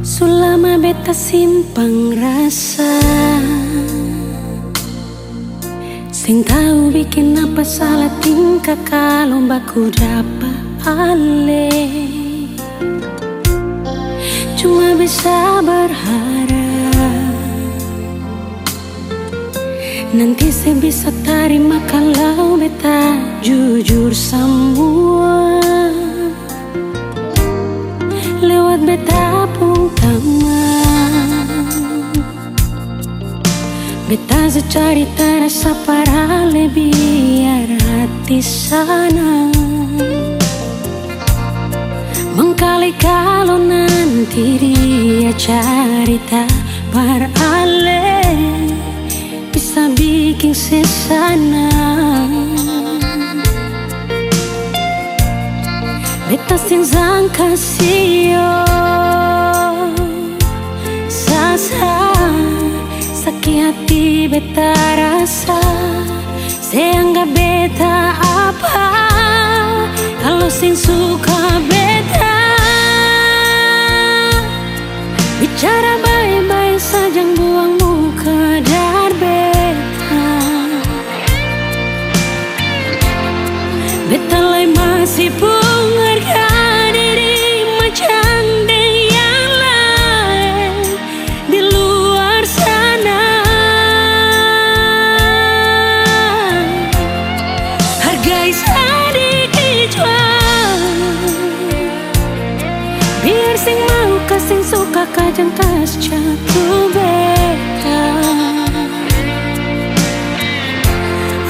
Sulama beta simpang rasa. Sing tahu bikin apa salah tingkah kalau baku dapat ale. Cuma bisa berharap. Nanti saya bisa terima kalau beta jujur semua Beta secari terasa para lebih hati sana. Mengkali kalau nanti dia cerita berale Bisa bikin sesana. Beta sing kasih Sasa beta rasa Seanggap beta apa? Kalau sing suka beta sing suka kajang tas jatuh beta.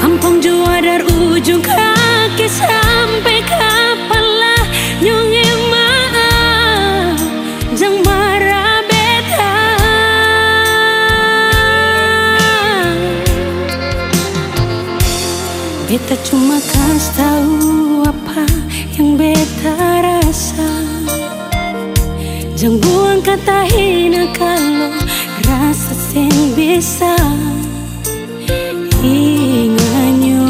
Ampong jua dari ujung kaki sampai kapalah nyonge maaf Jang marah beta. Beta cuma kasih Jangan buang kata hina kalau rasa sing bisa ingatnya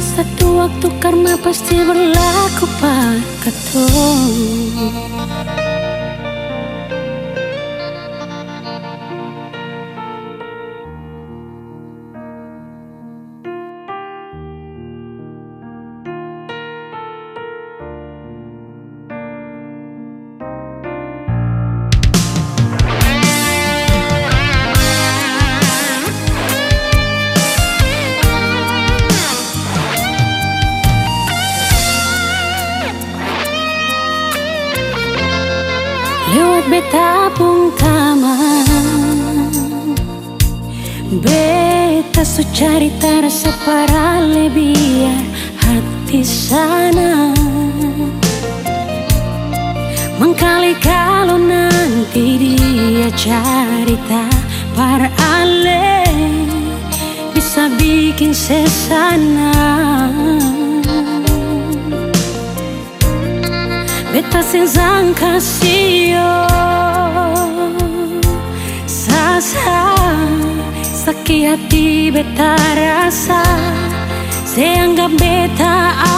Satu waktu karma pasti berlaku pak ketong beta pun taman Beta su cari rasa para lebih hati sana. Mengkali kalau nanti dia cerita para ale Bisa bikin sesana Beta senzang kasih Sasa Sakit hati beta rasa Seanggap beta apa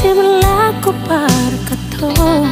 berlaku per ketua